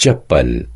चप्पल।